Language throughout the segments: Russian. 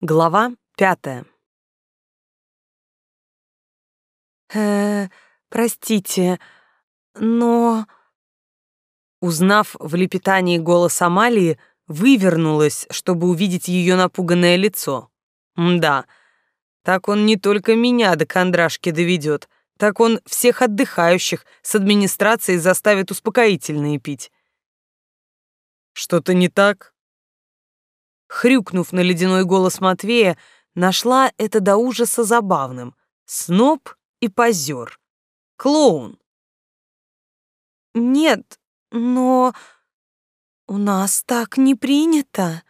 Глава пятая. э простите, но...» Узнав в лепетании голос Амалии, вывернулась, чтобы увидеть ее напуганное лицо. Да, так он не только меня до кондрашки доведет, так он всех отдыхающих с администрацией заставит успокоительные пить. Что-то не так? Хрюкнув на ледяной голос Матвея, нашла это до ужаса забавным. Сноб и позер. Клоун. «Нет, но у нас так не принято».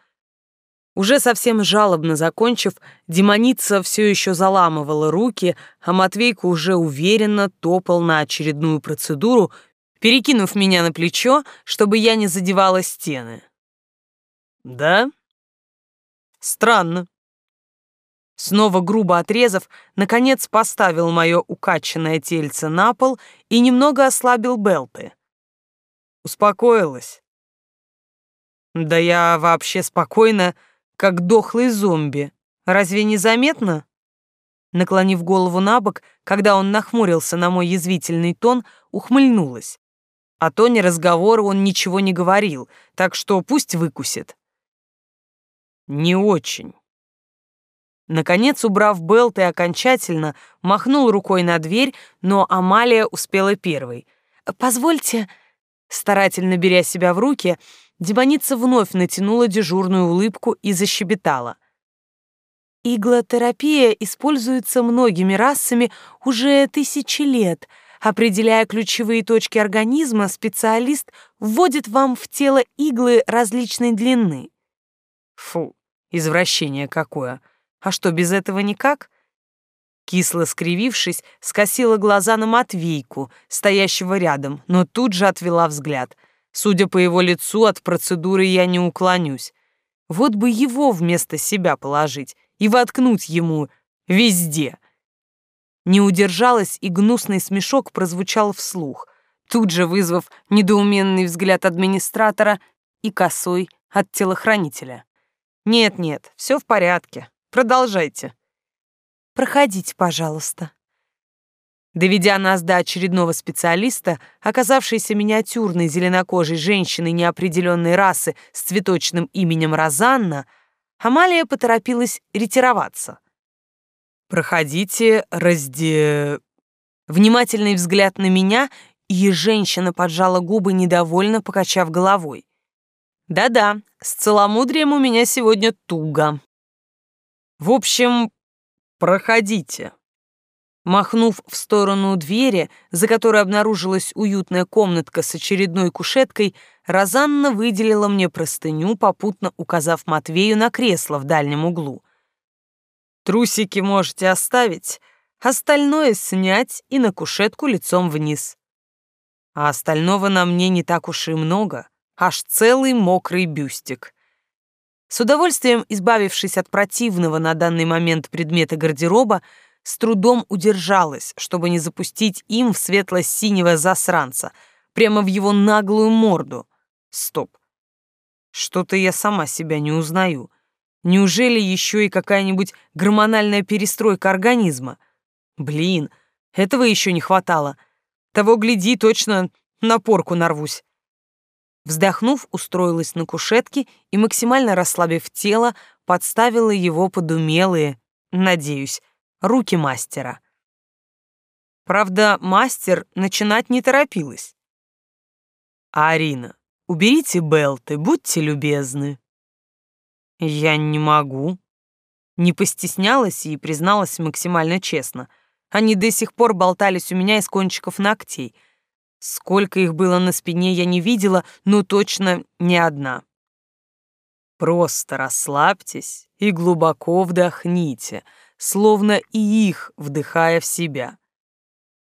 Уже совсем жалобно закончив, демоница все еще заламывала руки, а Матвейка уже уверенно топал на очередную процедуру, перекинув меня на плечо, чтобы я не задевала стены. «Да?» Странно. Снова грубо отрезав, наконец поставил мое укачанное тельце на пол и немного ослабил белты. Успокоилась. Да я вообще спокойна, как дохлый зомби. Разве не заметно? Наклонив голову на бок, когда он нахмурился на мой язвительный тон, ухмыльнулась. О тоне разговора он ничего не говорил, так что пусть выкусит. Не очень. Наконец, убрав Белт и окончательно, махнул рукой на дверь, но Амалия успела первой. «Позвольте...» Старательно беря себя в руки, демоница вновь натянула дежурную улыбку и защебетала. «Иглотерапия используется многими расами уже тысячи лет. Определяя ключевые точки организма, специалист вводит вам в тело иглы различной длины». Фу, Извращение какое. А что, без этого никак? Кисло скривившись, скосила глаза на Матвейку, стоящего рядом, но тут же отвела взгляд. Судя по его лицу, от процедуры я не уклонюсь. Вот бы его вместо себя положить и воткнуть ему везде. Не удержалась, и гнусный смешок прозвучал вслух, тут же вызвав недоуменный взгляд администратора и косой от телохранителя. Нет-нет, все в порядке. Продолжайте. Проходите, пожалуйста. Доведя нас до очередного специалиста, оказавшейся миниатюрной зеленокожей женщиной неопределенной расы с цветочным именем Розанна, Амалия поторопилась ретироваться. «Проходите, разде...» Внимательный взгляд на меня, и женщина поджала губы, недовольно покачав головой. Да-да, с целомудрием у меня сегодня туго. В общем, проходите. Махнув в сторону двери, за которой обнаружилась уютная комнатка с очередной кушеткой, Розанна выделила мне простыню, попутно указав Матвею на кресло в дальнем углу. Трусики можете оставить, остальное снять и на кушетку лицом вниз. А остального на мне не так уж и много аж целый мокрый бюстик. С удовольствием избавившись от противного на данный момент предмета гардероба, с трудом удержалась, чтобы не запустить им в светло-синего засранца, прямо в его наглую морду. Стоп. Что-то я сама себя не узнаю. Неужели еще и какая-нибудь гормональная перестройка организма? Блин, этого еще не хватало. Того гляди, точно на порку нарвусь. Вздохнув, устроилась на кушетке и, максимально расслабив тело, подставила его под умелые, надеюсь, руки мастера. Правда, мастер начинать не торопилась. «Арина, уберите белты, будьте любезны». «Я не могу». Не постеснялась и призналась максимально честно. Они до сих пор болтались у меня из кончиков ногтей — Сколько их было на спине, я не видела, но точно не одна. Просто расслабьтесь и глубоко вдохните, словно и их вдыхая в себя.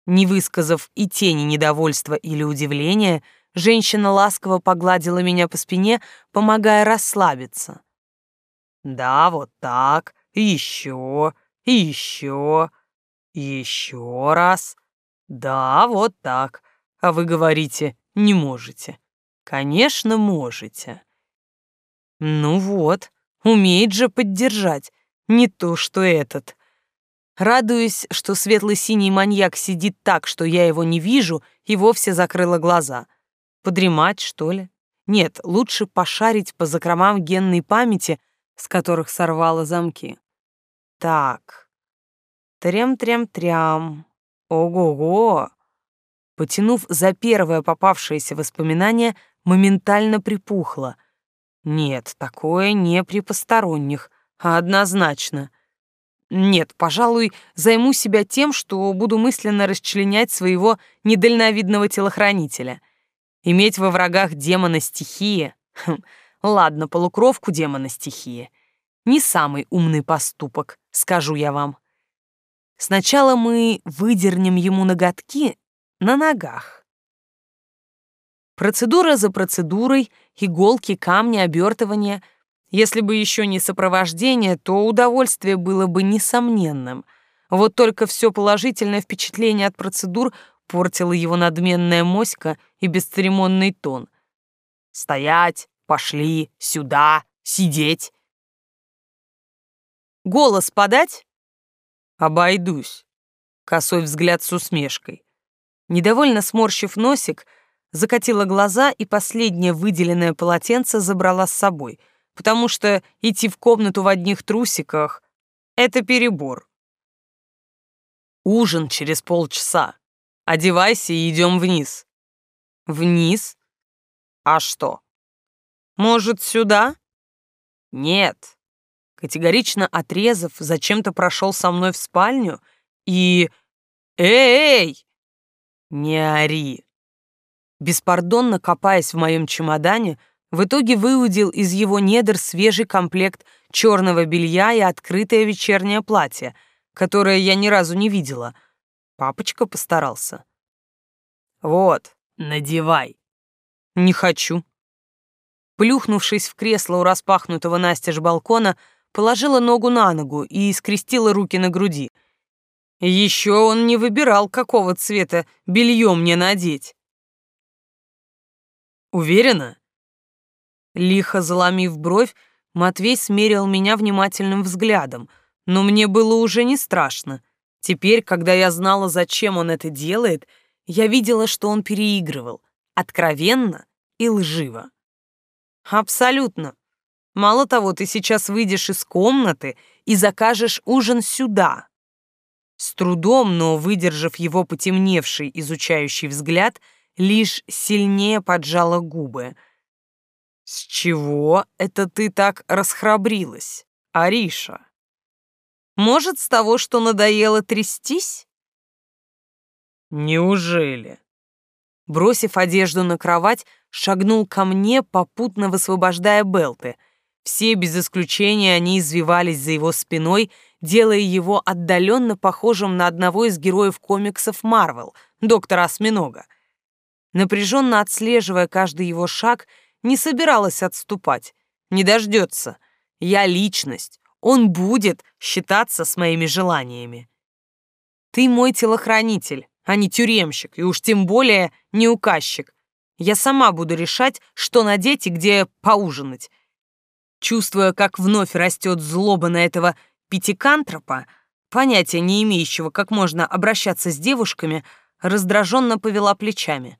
Не высказав и тени недовольства или удивления, женщина ласково погладила меня по спине, помогая расслабиться. Да, вот так, еще, еще, еще раз. Да, вот так. А вы говорите, не можете. Конечно, можете. Ну вот, умеет же поддержать. Не то, что этот. Радуясь, что светло-синий маньяк сидит так, что я его не вижу, и вовсе закрыла глаза. Подремать, что ли? Нет, лучше пошарить по закромам генной памяти, с которых сорвала замки. Так. Трям-трям-трям. Ого-го. Потянув за первое попавшееся воспоминание, моментально припухло. Нет, такое не при посторонних, а однозначно. Нет, пожалуй, займу себя тем, что буду мысленно расчленять своего недальновидного телохранителя. Иметь во врагах демона стихии... Хм, ладно, полукровку демона стихии. Не самый умный поступок, скажу я вам. Сначала мы выдернем ему ноготки на ногах. Процедура за процедурой, иголки, камни, обертывания. Если бы еще не сопровождение, то удовольствие было бы несомненным. Вот только все положительное впечатление от процедур портило его надменная моська и бесцеремонный тон. «Стоять! Пошли! Сюда! Сидеть!» «Голос подать?» «Обойдусь!» Косой взгляд с усмешкой. Недовольно сморщив носик, закатила глаза и последнее выделенное полотенце забрала с собой, потому что идти в комнату в одних трусиках — это перебор. Ужин через полчаса. Одевайся и идем вниз. Вниз? А что? Может, сюда? Нет. Категорично отрезав, зачем-то прошел со мной в спальню и... Эй! «Не ори!» Беспардонно копаясь в моем чемодане, в итоге выудил из его недр свежий комплект черного белья и открытое вечернее платье, которое я ни разу не видела. Папочка постарался. «Вот, надевай». «Не хочу». Плюхнувшись в кресло у распахнутого настежь балкона, положила ногу на ногу и скрестила руки на груди — еще он не выбирал, какого цвета белье мне надеть. Уверена? Лихо заломив бровь, Матвей смерил меня внимательным взглядом, но мне было уже не страшно. Теперь, когда я знала, зачем он это делает, я видела, что он переигрывал, откровенно и лживо. Абсолютно. Мало того, ты сейчас выйдешь из комнаты и закажешь ужин сюда, с трудом, но выдержав его потемневший, изучающий взгляд, лишь сильнее поджала губы. «С чего это ты так расхрабрилась, Ариша? Может, с того, что надоело трястись?» «Неужели?» Бросив одежду на кровать, шагнул ко мне, попутно высвобождая белты. Все без исключения они извивались за его спиной, делая его отдаленно похожим на одного из героев комиксов Марвел, доктора Осьминога. Напряженно отслеживая каждый его шаг, не собиралась отступать. Не дождется. Я личность. Он будет считаться с моими желаниями. Ты мой телохранитель, а не тюремщик, и уж тем более не указчик. Я сама буду решать, что надеть и где поужинать. Чувствуя, как вновь растет злоба на этого пятикантропа, понятия не имеющего, как можно обращаться с девушками, раздраженно повела плечами.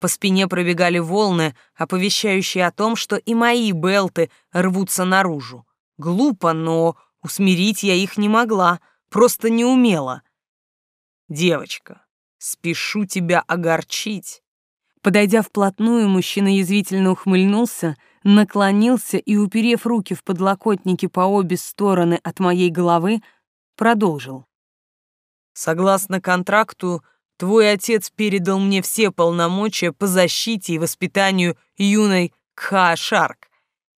По спине пробегали волны, оповещающие о том, что и мои белты рвутся наружу. Глупо, но усмирить я их не могла, просто не умела. «Девочка, спешу тебя огорчить». Подойдя вплотную, мужчина язвительно ухмыльнулся — наклонился и, уперев руки в подлокотники по обе стороны от моей головы, продолжил. «Согласно контракту, твой отец передал мне все полномочия по защите и воспитанию юной Кха-Шарк.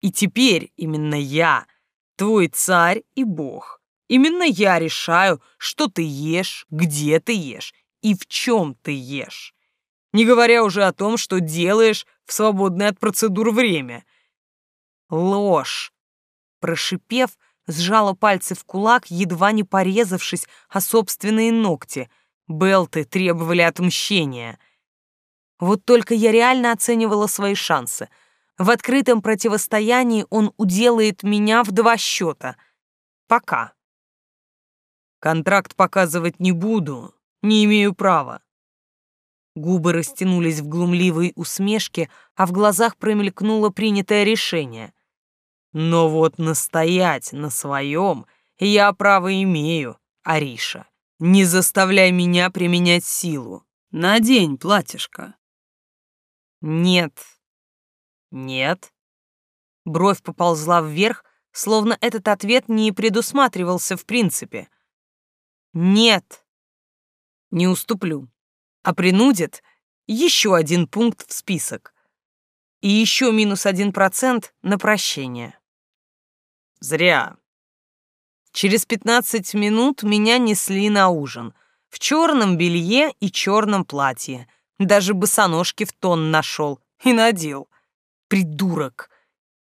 И теперь именно я, твой царь и бог. Именно я решаю, что ты ешь, где ты ешь и в чем ты ешь. Не говоря уже о том, что делаешь в свободное от процедур время. Ложь. Прошипев, сжала пальцы в кулак, едва не порезавшись о собственные ногти. Белты требовали отмщения. Вот только я реально оценивала свои шансы. В открытом противостоянии он уделает меня в два счета. Пока. Контракт показывать не буду, не имею права. Губы растянулись в глумливой усмешке, а в глазах промелькнуло принятое решение. Но вот настоять на своем я право имею, Ариша. Не заставляй меня применять силу. Надень платьишко. Нет. Нет. Бровь поползла вверх, словно этот ответ не предусматривался в принципе. Нет. Не уступлю. А принудит еще один пункт в список. И еще минус один процент на прощение. Зря. Через пятнадцать минут меня несли на ужин. В черном белье и черном платье. Даже босоножки в тон нашел и надел. Придурок.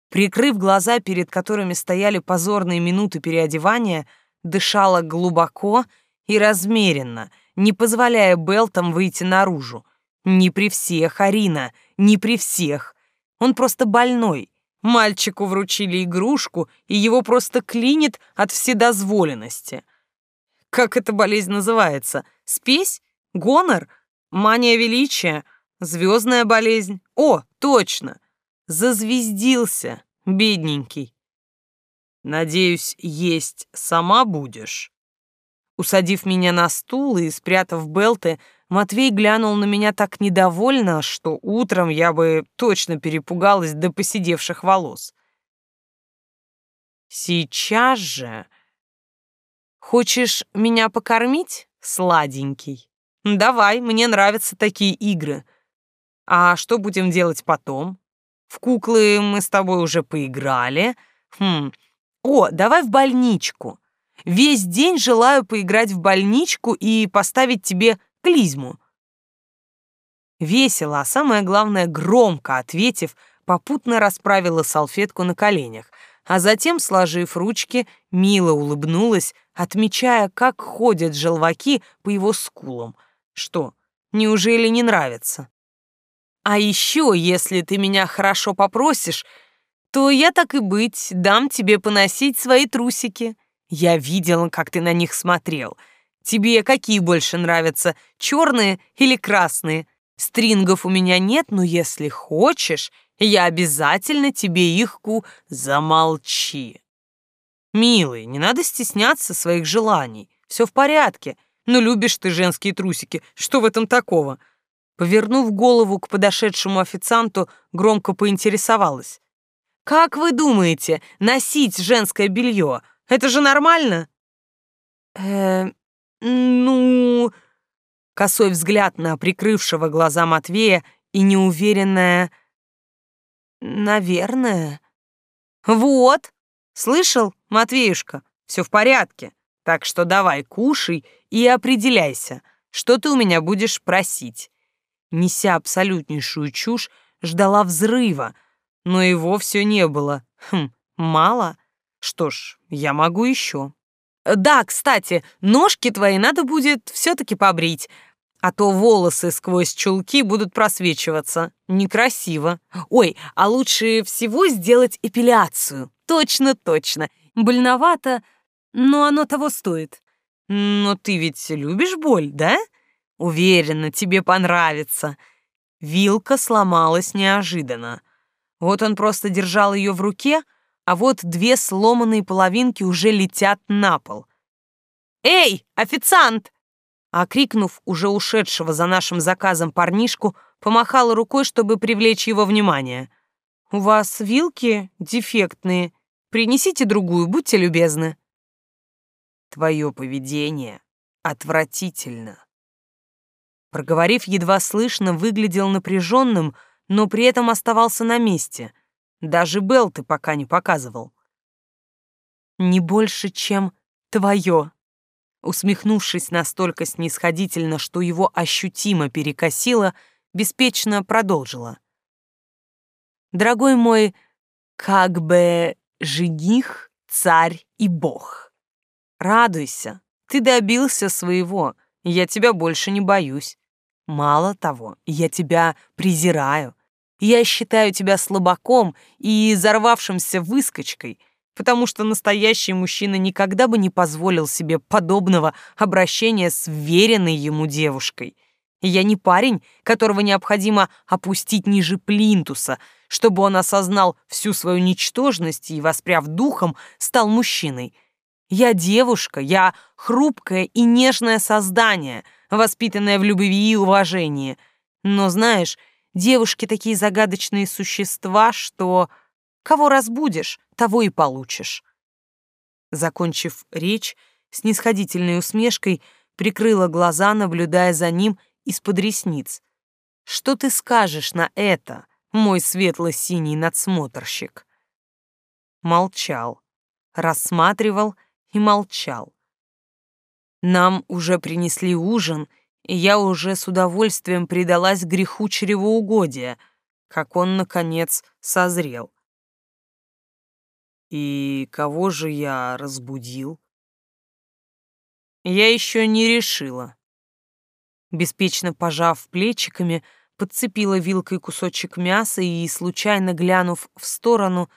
Прикрыв глаза, перед которыми стояли позорные минуты переодевания, дышала глубоко и размеренно, не позволяя Белтам выйти наружу. Не при всех, Арина, не при всех. Он просто больной. Мальчику вручили игрушку, и его просто клинит от вседозволенности. Как эта болезнь называется? Спесь? Гонор? Мания величия? Звездная болезнь? О, точно! Зазвездился, бедненький. Надеюсь, есть сама будешь. Усадив меня на стул и спрятав белты, Матвей глянул на меня так недовольно, что утром я бы точно перепугалась до посидевших волос. Сейчас же... Хочешь меня покормить, сладенький? Давай, мне нравятся такие игры. А что будем делать потом? В куклы мы с тобой уже поиграли. Хм. О, давай в больничку. Весь день желаю поиграть в больничку и поставить тебе клизму. Весело, а самое главное, громко ответив, попутно расправила салфетку на коленях, а затем, сложив ручки, мило улыбнулась, отмечая, как ходят желваки по его скулам. Что, неужели не нравится? А еще, если ты меня хорошо попросишь, то я так и быть дам тебе поносить свои трусики. Я видела, как ты на них смотрел. Тебе какие больше нравятся, черные или красные? Стрингов у меня нет, но если хочешь, я обязательно тебе их ку... Замолчи. Милый, не надо стесняться своих желаний. Все в порядке. Но любишь ты женские трусики. Что в этом такого? Повернув голову к подошедшему официанту, громко поинтересовалась. «Как вы думаете, носить женское белье? Это же нормально?» «Э, ну...» Косой взгляд на прикрывшего глаза Матвея и неуверенная... «Наверное...» «Вот! Слышал, Матвеюшка, все в порядке. Так что давай, кушай и определяйся, что ты у меня будешь просить неся абсолютнейшую чушь, ждала взрыва, но его все не было. Хм, мало? Что ж, я могу еще. Да, кстати, ножки твои надо будет все-таки побрить, а то волосы сквозь чулки будут просвечиваться. Некрасиво. Ой, а лучше всего сделать эпиляцию. Точно, точно. Больновато, но оно того стоит. Но ты ведь любишь боль, да? Уверена, тебе понравится. Вилка сломалась неожиданно. Вот он просто держал ее в руке, а вот две сломанные половинки уже летят на пол. «Эй, официант!» Окрикнув уже ушедшего за нашим заказом парнишку, помахала рукой, чтобы привлечь его внимание. «У вас вилки дефектные. Принесите другую, будьте любезны». «Твое поведение отвратительно», Проговорив едва слышно, выглядел напряженным, но при этом оставался на месте. Даже Белты пока не показывал. «Не больше, чем твое», усмехнувшись настолько снисходительно, что его ощутимо перекосило, беспечно продолжила. «Дорогой мой, как бы жених, царь и бог, радуйся, ты добился своего, я тебя больше не боюсь. Мало того, я тебя презираю. Я считаю тебя слабаком и взорвавшимся выскочкой. потому что настоящий мужчина никогда бы не позволил себе подобного обращения с веренной ему девушкой. я не парень, которого необходимо опустить ниже плинтуса, чтобы он осознал всю свою ничтожность и, воспряв духом, стал мужчиной. Я девушка, я хрупкое и нежное создание, воспитанное в любви и уважении. Но знаешь, девушки такие загадочные существа, что Кого разбудишь, того и получишь. Закончив речь, с нисходительной усмешкой прикрыла глаза, наблюдая за ним из-под ресниц. «Что ты скажешь на это, мой светло-синий надсмотрщик?» Молчал, рассматривал и молчал. Нам уже принесли ужин, и я уже с удовольствием предалась греху чревоугодия, как он, наконец, созрел. И кого же я разбудил? Я еще не решила. Беспечно пожав плечиками, подцепила вилкой кусочек мяса и, случайно глянув в сторону,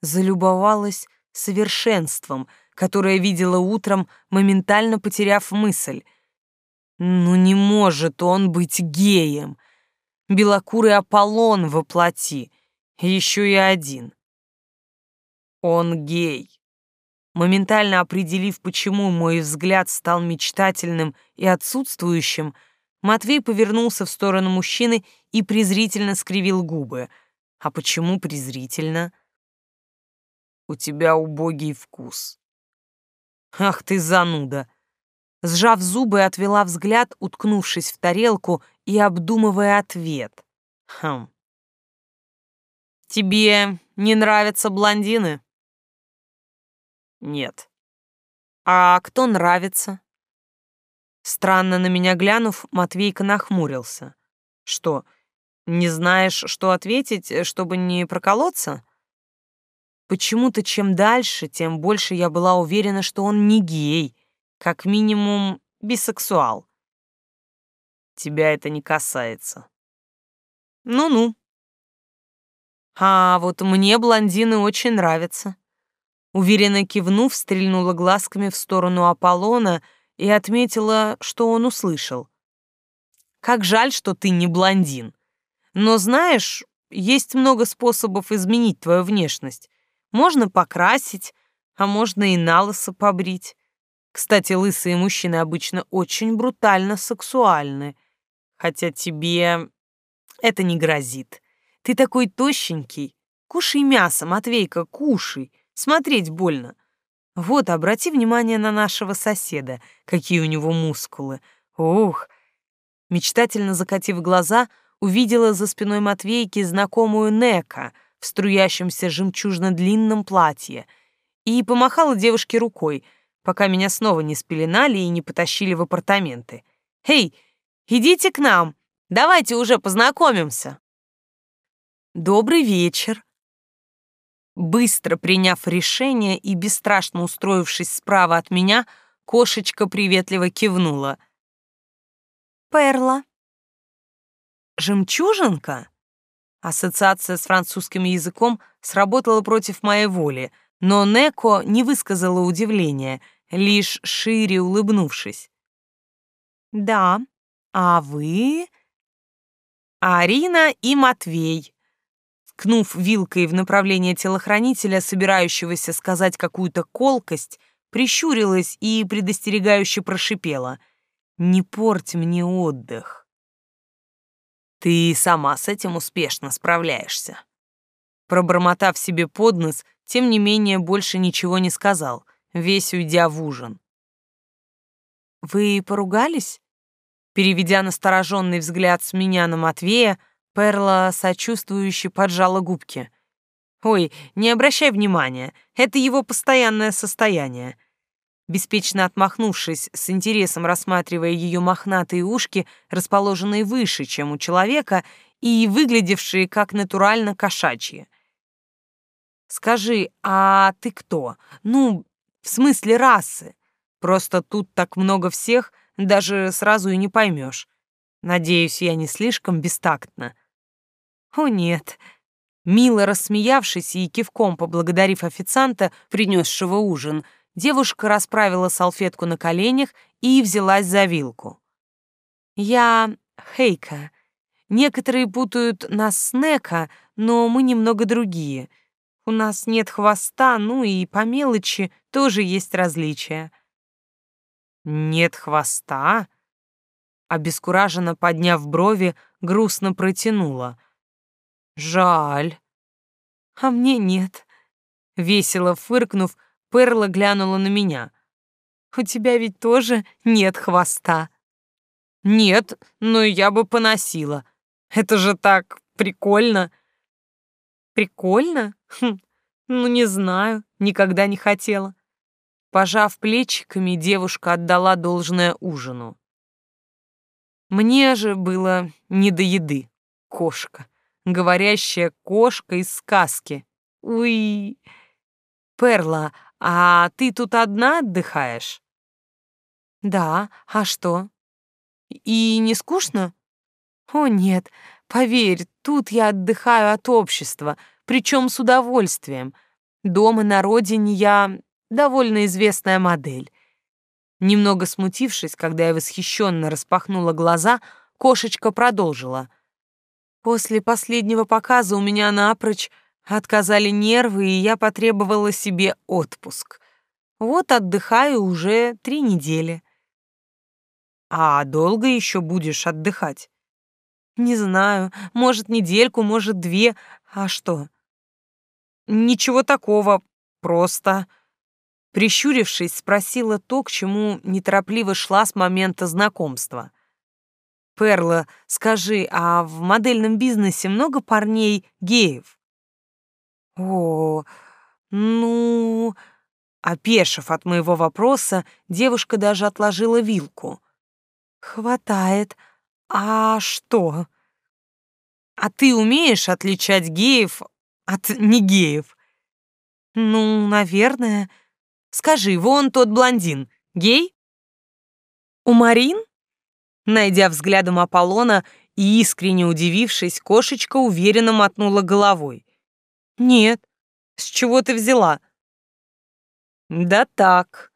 залюбовалась совершенством, которое видела утром, моментально потеряв мысль. Ну не может он быть геем! Белокурый Аполлон воплоти, еще и один. Он гей. Моментально определив, почему мой взгляд стал мечтательным и отсутствующим, Матвей повернулся в сторону мужчины и презрительно скривил губы. А почему презрительно? У тебя убогий вкус. Ах ты зануда. Сжав зубы, отвела взгляд, уткнувшись в тарелку и обдумывая ответ. Хм. Тебе не нравятся блондины? Нет. А кто нравится? Странно на меня глянув, Матвейка нахмурился. Что, не знаешь, что ответить, чтобы не проколоться? Почему-то чем дальше, тем больше я была уверена, что он не гей, как минимум бисексуал. Тебя это не касается. Ну-ну. А вот мне блондины очень нравятся. Уверенно кивнув, стрельнула глазками в сторону Аполлона и отметила, что он услышал. «Как жаль, что ты не блондин. Но знаешь, есть много способов изменить твою внешность. Можно покрасить, а можно и налысо побрить. Кстати, лысые мужчины обычно очень брутально сексуальны. Хотя тебе это не грозит. Ты такой тощенький. Кушай мясо, Матвейка, кушай. Смотреть больно. Вот, обрати внимание на нашего соседа, какие у него мускулы. Ух! Мечтательно закатив глаза, увидела за спиной Матвейки знакомую Нека в струящемся жемчужно-длинном платье и помахала девушке рукой, пока меня снова не спеленали и не потащили в апартаменты. «Эй, идите к нам! Давайте уже познакомимся!» «Добрый вечер!» Быстро приняв решение и бесстрашно устроившись справа от меня, кошечка приветливо кивнула. «Перла». «Жемчужинка?» Ассоциация с французским языком сработала против моей воли, но Неко не высказала удивления, лишь шире улыбнувшись. «Да, а вы?» «Арина и Матвей», ткнув вилкой в направление телохранителя, собирающегося сказать какую-то колкость, прищурилась и предостерегающе прошипела. «Не порть мне отдых». «Ты сама с этим успешно справляешься». Пробормотав себе под нос, тем не менее больше ничего не сказал, весь уйдя в ужин. «Вы поругались?» Переведя настороженный взгляд с меня на Матвея, Перла сочувствующе поджала губки. «Ой, не обращай внимания, это его постоянное состояние». Беспечно отмахнувшись, с интересом рассматривая ее мохнатые ушки, расположенные выше, чем у человека, и выглядевшие как натурально кошачьи. «Скажи, а ты кто? Ну, в смысле расы? Просто тут так много всех, даже сразу и не поймешь. Надеюсь, я не слишком бестактна». «О нет, Мило рассмеявшись и кивком поблагодарив официанта, принесшего ужин, девушка расправила салфетку на коленях и взялась за вилку. «Я Хейка. Некоторые путают нас с Нека, но мы немного другие. У нас нет хвоста, ну и по мелочи тоже есть различия». «Нет хвоста?» Обескураженно подняв брови, грустно протянула. «Жаль». «А мне нет». Весело фыркнув, Перла глянула на меня. «У тебя ведь тоже нет хвоста». «Нет, но я бы поносила. Это же так прикольно». «Прикольно? Хм, ну, не знаю, никогда не хотела». Пожав плечиками, девушка отдала должное ужину. Мне же было не до еды, кошка. Говорящая кошка из сказки. Уй. Перла, а ты тут одна отдыхаешь? Да, а что? И не скучно? О, нет, поверь, тут я отдыхаю от общества, причем с удовольствием. Дома на родине я довольно известная модель. Немного смутившись, когда я восхищенно распахнула глаза, кошечка продолжила. После последнего показа у меня напрочь отказали нервы, и я потребовала себе отпуск. Вот отдыхаю уже три недели. А долго еще будешь отдыхать? Не знаю, может, недельку, может, две. А что? Ничего такого, просто... Прищурившись, спросила то, к чему неторопливо шла с момента знакомства. «Перла, скажи, а в модельном бизнесе много парней геев?» «О, ну...» Опешив от моего вопроса, девушка даже отложила вилку. «Хватает. А что?» «А ты умеешь отличать геев от негеев?» «Ну, наверное. Скажи, вон тот блондин, гей?» «У Марин?» Найдя взглядом Аполлона и искренне удивившись, кошечка уверенно мотнула головой. «Нет. С чего ты взяла?» «Да так».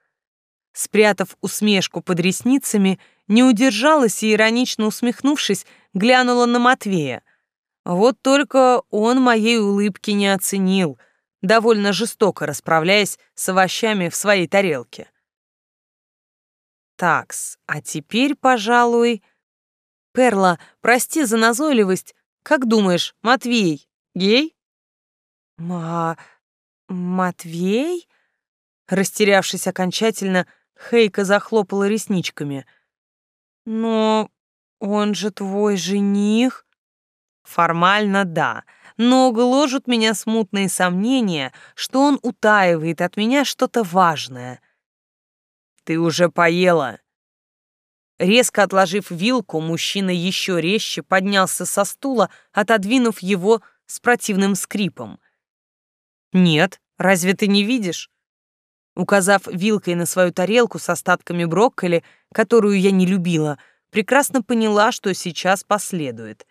Спрятав усмешку под ресницами, не удержалась и, иронично усмехнувшись, глянула на Матвея. Вот только он моей улыбки не оценил, довольно жестоко расправляясь с овощами в своей тарелке. Такс, а теперь, пожалуй... Перла, прости за назойливость. Как думаешь, Матвей гей? Ма... Матвей? Растерявшись окончательно, Хейка захлопала ресничками. Но он же твой жених? Формально да, но гложут меня смутные сомнения, что он утаивает от меня что-то важное. Ты уже поела. Резко отложив вилку, мужчина еще резче поднялся со стула, отодвинув его с противным скрипом. «Нет, разве ты не видишь?» Указав вилкой на свою тарелку с остатками брокколи, которую я не любила, прекрасно поняла, что сейчас последует.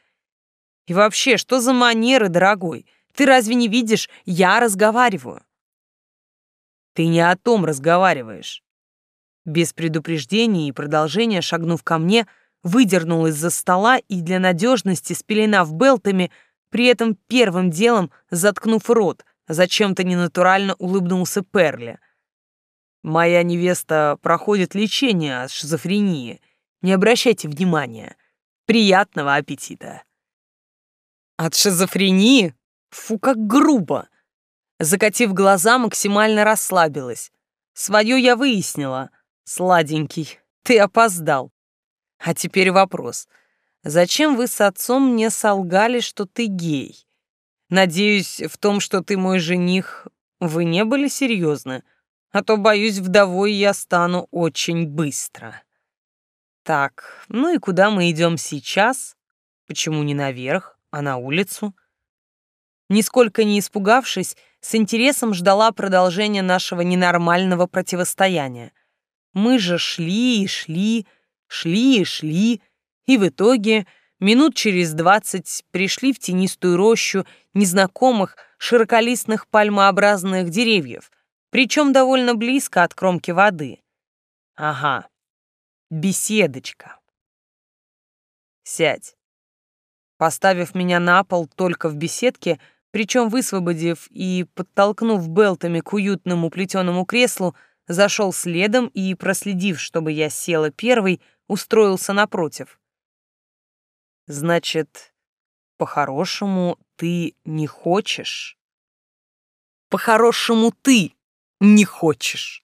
«И вообще, что за манеры, дорогой? Ты разве не видишь, я разговариваю?» «Ты не о том разговариваешь. Без предупреждения и продолжения, шагнув ко мне, выдернул из-за стола и для надежности, спеленав белтами, при этом первым делом заткнув рот, зачем-то ненатурально улыбнулся Перли. «Моя невеста проходит лечение от шизофрении. Не обращайте внимания. Приятного аппетита!» «От шизофрении? Фу, как грубо!» Закатив глаза, максимально расслабилась. Свое я выяснила — Сладенький, ты опоздал. А теперь вопрос. Зачем вы с отцом мне солгали, что ты гей? Надеюсь, в том, что ты мой жених, вы не были серьезны, а то, боюсь, вдовой я стану очень быстро. Так, ну и куда мы идем сейчас? Почему не наверх, а на улицу? Нисколько не испугавшись, с интересом ждала продолжения нашего ненормального противостояния — мы же шли и шли, шли и шли, и в итоге Минут через двадцать пришли в тенистую рощу незнакомых широколистных пальмообразных деревьев, причем довольно близко от кромки воды. Ага, беседочка. Сядь. Поставив меня на пол только в беседке, причем высвободив и подтолкнув белтами к уютному плетеному креслу, зашел следом и, проследив, чтобы я села первой, устроился напротив. «Значит, по-хорошему ты не хочешь?» «По-хорошему ты не хочешь!»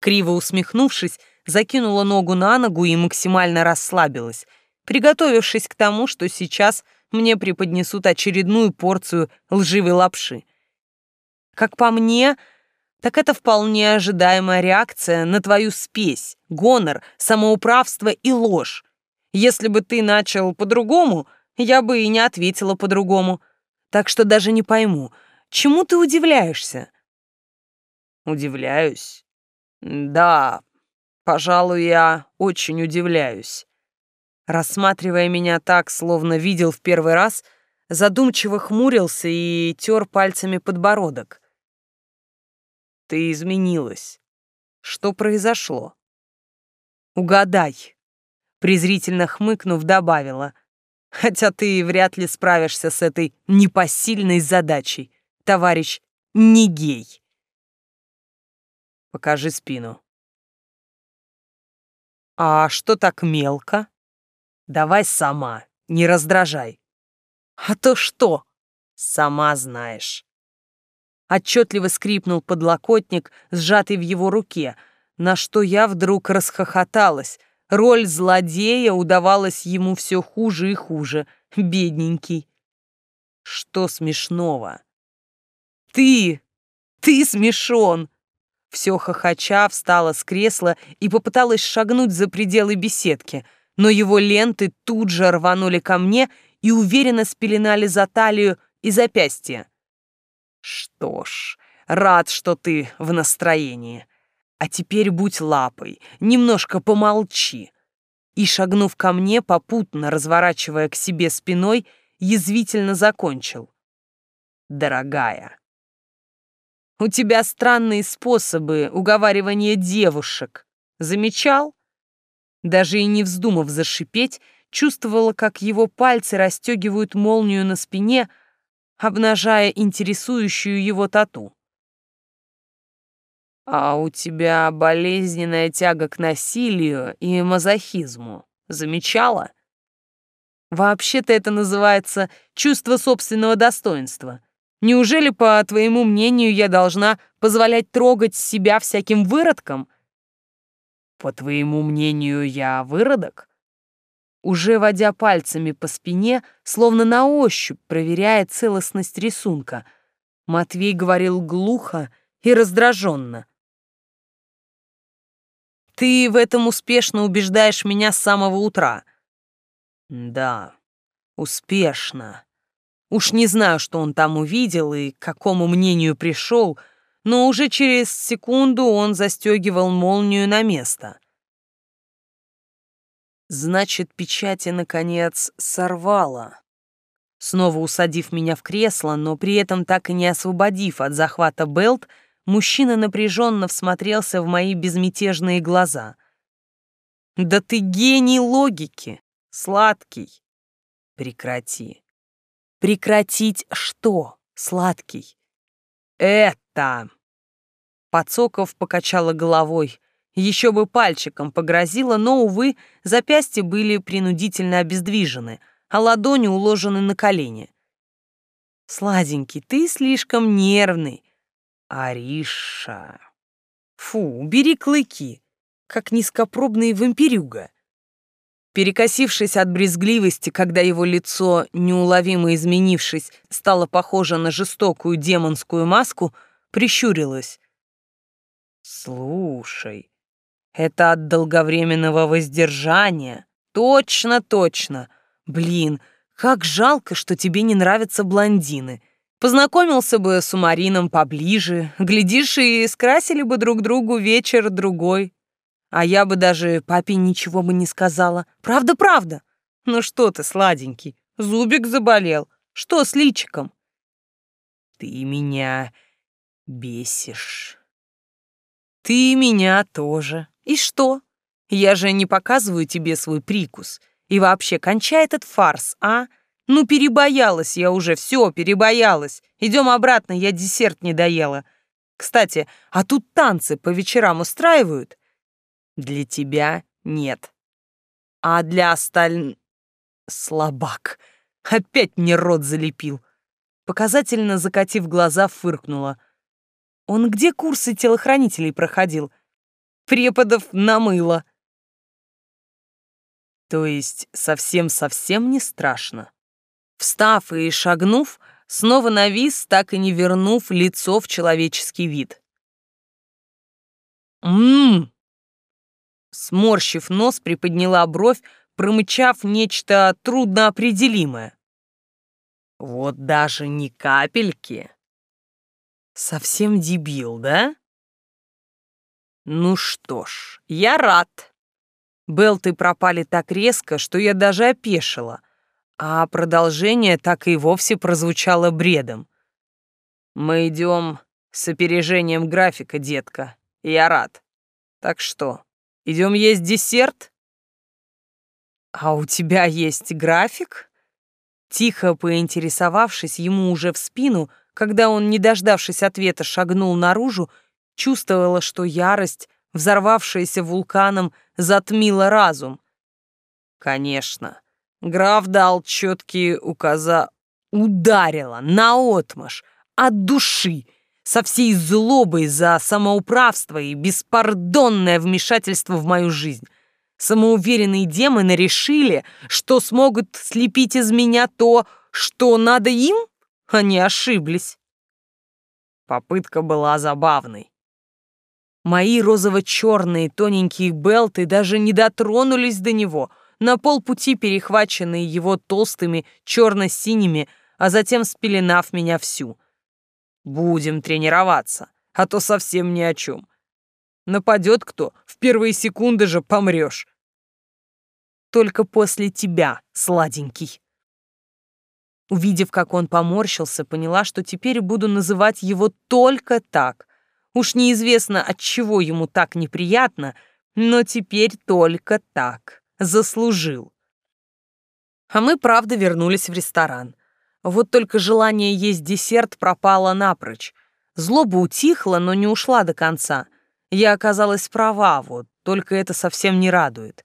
Криво усмехнувшись, закинула ногу на ногу и максимально расслабилась, приготовившись к тому, что сейчас мне преподнесут очередную порцию лживой лапши. Как по мне, так это вполне ожидаемая реакция на твою спесь, гонор, самоуправство и ложь. Если бы ты начал по-другому, я бы и не ответила по-другому. Так что даже не пойму, чему ты удивляешься? Удивляюсь? Да, пожалуй, я очень удивляюсь. Рассматривая меня так, словно видел в первый раз, задумчиво хмурился и тер пальцами подбородок. Ты изменилась. Что произошло? Угадай. Презрительно хмыкнув, добавила. Хотя ты вряд ли справишься с этой непосильной задачей, товарищ не гей. Покажи спину. А что так мелко? Давай сама, не раздражай. А то что? Сама знаешь. Отчетливо скрипнул подлокотник, сжатый в его руке, на что я вдруг расхохоталась. Роль злодея удавалась ему все хуже и хуже, бедненький. Что смешного? Ты! Ты смешон! Все хохоча встала с кресла и попыталась шагнуть за пределы беседки, но его ленты тут же рванули ко мне и уверенно спеленали за талию и запястье. Что ж, рад, что ты в настроении. А теперь будь лапой, немножко помолчи. И, шагнув ко мне, попутно разворачивая к себе спиной, язвительно закончил. Дорогая, у тебя странные способы уговаривания девушек. Замечал? Даже и не вздумав зашипеть, чувствовала, как его пальцы расстегивают молнию на спине, обнажая интересующую его тату. «А у тебя болезненная тяга к насилию и мазохизму. Замечала?» «Вообще-то это называется чувство собственного достоинства. Неужели, по твоему мнению, я должна позволять трогать себя всяким выродкам?» «По твоему мнению, я выродок?» уже водя пальцами по спине, словно на ощупь, проверяя целостность рисунка. Матвей говорил глухо и раздраженно. «Ты в этом успешно убеждаешь меня с самого утра». «Да, успешно. Уж не знаю, что он там увидел и к какому мнению пришел, но уже через секунду он застегивал молнию на место. Значит, печати, наконец, сорвала. Снова усадив меня в кресло, но при этом так и не освободив от захвата Белт, мужчина напряженно всмотрелся в мои безмятежные глаза. «Да ты гений логики! Сладкий!» «Прекрати!» «Прекратить что, сладкий?» «Это!» Подсоков покачала головой, еще бы пальчиком погрозила, но, увы, запястья были принудительно обездвижены, а ладони уложены на колени. «Сладенький, ты слишком нервный. Ариша...» «Фу, убери клыки, как низкопробный вампирюга». Перекосившись от брезгливости, когда его лицо, неуловимо изменившись, стало похоже на жестокую демонскую маску, прищурилась. «Слушай, это от долговременного воздержания. Точно, точно. Блин, как жалко, что тебе не нравятся блондины. Познакомился бы с Умарином поближе, глядишь, и скрасили бы друг другу вечер другой. А я бы даже папе ничего бы не сказала. Правда-правда. Ну что ты, сладенький, зубик заболел. Что с личиком? Ты меня бесишь. Ты меня тоже. И что? Я же не показываю тебе свой прикус. И вообще, кончай этот фарс, а? Ну, перебоялась я уже, все, перебоялась. Идем обратно, я десерт не доела. Кстати, а тут танцы по вечерам устраивают? Для тебя нет. А для остальных... Слабак. Опять мне рот залепил. Показательно закатив глаза, фыркнула. Он где курсы телохранителей проходил? Преподов намыло. То есть совсем-совсем не страшно. Встав и шагнув, снова навис, так и не вернув лицо в человеческий вид. «Ммм!» Сморщив нос, приподняла бровь, промычав нечто трудноопределимое. «Вот даже ни капельки!» «Совсем дебил, да?» «Ну что ж, я рад!» Белты пропали так резко, что я даже опешила, а продолжение так и вовсе прозвучало бредом. «Мы идем с опережением графика, детка. Я рад. Так что, идем есть десерт?» «А у тебя есть график?» Тихо поинтересовавшись ему уже в спину, когда он, не дождавшись ответа, шагнул наружу, чувствовала, что ярость, взорвавшаяся вулканом, затмила разум. Конечно, Граф дал четкие указа... Ударила наотмашь, от души, со всей злобой за самоуправство и беспардонное вмешательство в мою жизнь. Самоуверенные демоны решили, что смогут слепить из меня то, что надо им? Они ошиблись. Попытка была забавной. Мои розово-черные тоненькие белты даже не дотронулись до него — на полпути перехваченные его толстыми черно-синими, а затем спеленав меня всю. Будем тренироваться, а то совсем ни о чем. Нападет кто, в первые секунды же помрешь. Только после тебя, сладенький. Увидев, как он поморщился, поняла, что теперь буду называть его только так. Уж неизвестно, от чего ему так неприятно, но теперь только так заслужил. А мы, правда, вернулись в ресторан. Вот только желание есть десерт пропало напрочь. Злоба утихла, но не ушла до конца. Я оказалась права, вот, только это совсем не радует.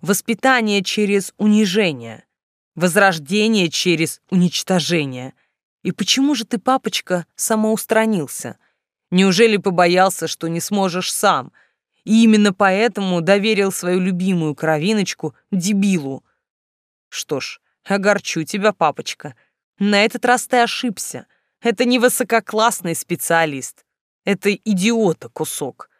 Воспитание через унижение. Возрождение через уничтожение. И почему же ты, папочка, самоустранился? Неужели побоялся, что не сможешь сам — и именно поэтому доверил свою любимую кровиночку дебилу. Что ж, огорчу тебя, папочка. На этот раз ты ошибся. Это не высококлассный специалист. Это идиота кусок.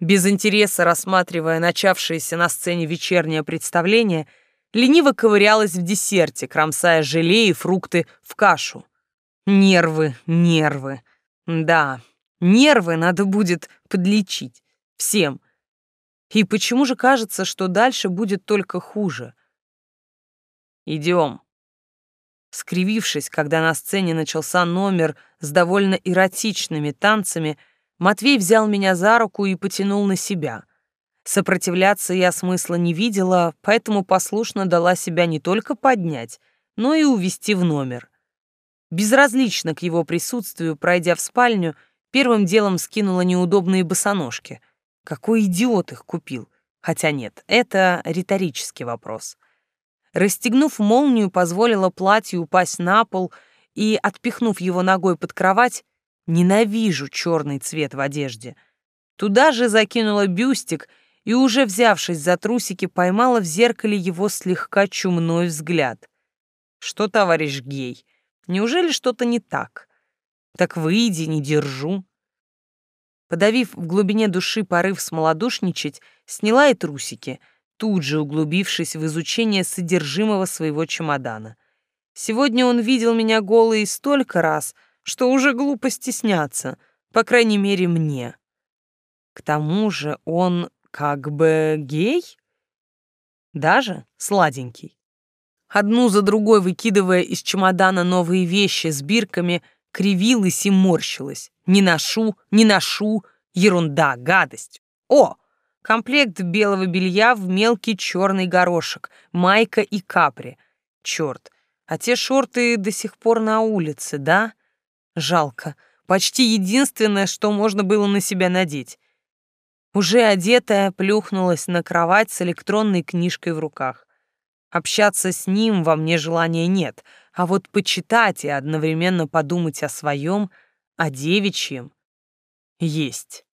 Без интереса рассматривая начавшееся на сцене вечернее представление, лениво ковырялась в десерте, кромсая желе и фрукты в кашу. Нервы, нервы. Да, Нервы надо будет подлечить. Всем. И почему же кажется, что дальше будет только хуже? Идем. Скривившись, когда на сцене начался номер с довольно эротичными танцами, Матвей взял меня за руку и потянул на себя. Сопротивляться я смысла не видела, поэтому послушно дала себя не только поднять, но и увести в номер. Безразлично к его присутствию, пройдя в спальню, Первым делом скинула неудобные босоножки. Какой идиот их купил? Хотя нет, это риторический вопрос. Расстегнув молнию, позволила платью упасть на пол и, отпихнув его ногой под кровать, ненавижу черный цвет в одежде. Туда же закинула бюстик и, уже взявшись за трусики, поймала в зеркале его слегка чумной взгляд. Что, товарищ гей, неужели что-то не так? Так выйди, не держу. Подавив в глубине души порыв смолодушничать, сняла и трусики, тут же углубившись в изучение содержимого своего чемодана. Сегодня он видел меня голой столько раз, что уже глупо стесняться, по крайней мере, мне. К тому же он как бы гей? даже сладенький. Одну за другой выкидывая из чемодана новые вещи с бирками, кривилась и морщилась. Не ношу, не ношу, ерунда, гадость. О, комплект белого белья в мелкий черный горошек, майка и капри. Черт, а те шорты до сих пор на улице, да? Жалко. Почти единственное, что можно было на себя надеть. Уже одетая, плюхнулась на кровать с электронной книжкой в руках. Общаться с ним во мне желания нет, а вот почитать и одновременно подумать о своем, о девичьем, есть.